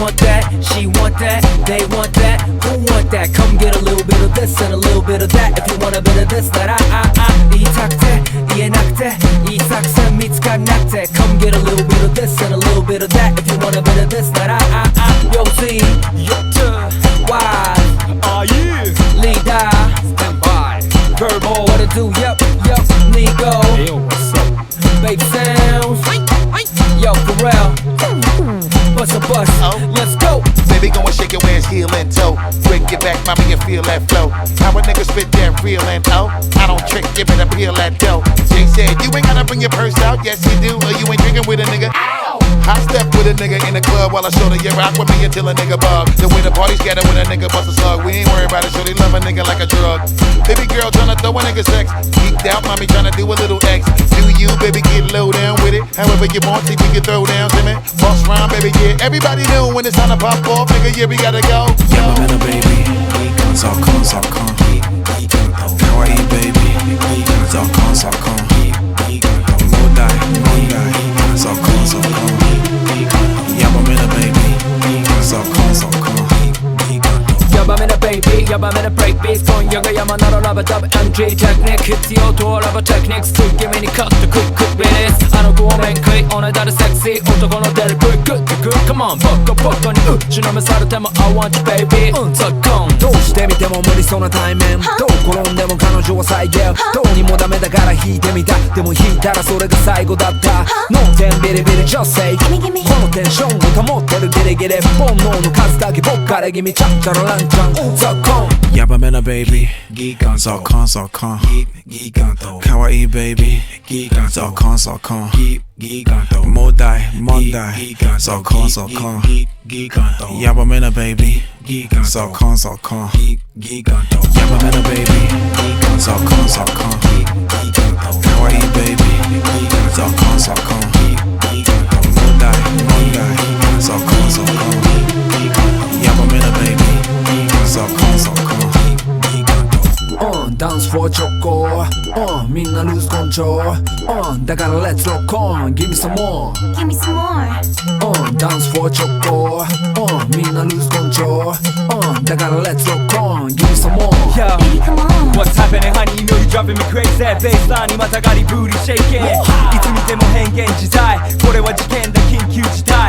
want that, she want that, they want that, who want that? Come get a little bit of this and a little bit of that. If you want a bit of this, that I, I, I, 이 탁대, 이에 낙대, 이 삭선 밑과 낙대. Come get a little bit of this and a little bit of that. If you want a bit of this, that I, I, I. Yo, Z, Yota, why? Are you? Lead, Stand by, Verbal, what it do? Yep, yep, Nigo, Hey, yo, what's up? Bape Sounds, Yo, Pharrell. Heel and toe. Break your back, mommy, and feel that flow. How a nigga spit that real and oh, I don't trick, give it a peel that dough. Jay said, You ain't gotta bring your purse out, yes, you do, or you ain't drinking with a nigga. I step with a nigga in the club while I show the you rock with me until a nigga bug. The way the party scatter when a nigga bust a slug. We ain't worried about it, so they love a nigga like a drug. Baby girl tryna know a nigga's sex. Geeked out, mommy tryna do a little X. Do you, baby, get low down with it? However you want, see if you can throw down to me. Boss rhyme, baby, yeah. Everybody knew when it's time to pop off, nigga, yeah, we gotta go. Yeah, my baby. Comes come, comes come. comes off. How baby? やばめなブレイクビース今夜が山ならラバダブ MG テクニック必要とはラバテクニックすげめにカットクックリリースあの子はめんくいおねだるセクシー男の出るブックテクカモンボコボコにうちのめされても I want you baby. うんザコンどうしてみても無理そうな対面どう転んでも彼女は再現。どうにもダメだから弾いてみた。でも弾いたらそれが最後だった。脳天ビリビリ女性このテンションを保ってるギリギリ。煩悩の数だけ僕から君チャッチャラランちゃんザコン Yabamena baby, giganto, con, giganto, kawaii baby, giganto, con, con, giganto, modai, mondai, giganto, con, con, giganto, Yabamena baby, giganto, con, con, giganto, Yabamena baby, giganto, con, con. uh, みんな lose control uh, だから let's rock on give me some more Give me some more. uh, dance for choco uh, みんな lose control uh, だから let's rock on give me some more Yo. Baby, come on. What's happening, honey? You know you driving me crazy. Baseline にまたがり booty shaking. いつ見ても変幻自在。これは事件だ、緊急事態。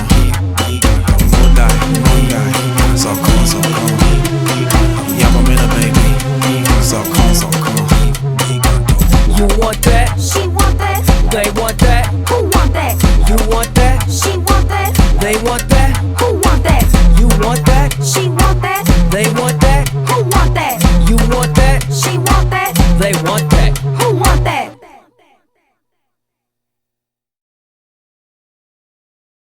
They want that. Who want that? You want that. She want that. They want that. Who want that? You want that. She want that. They want that.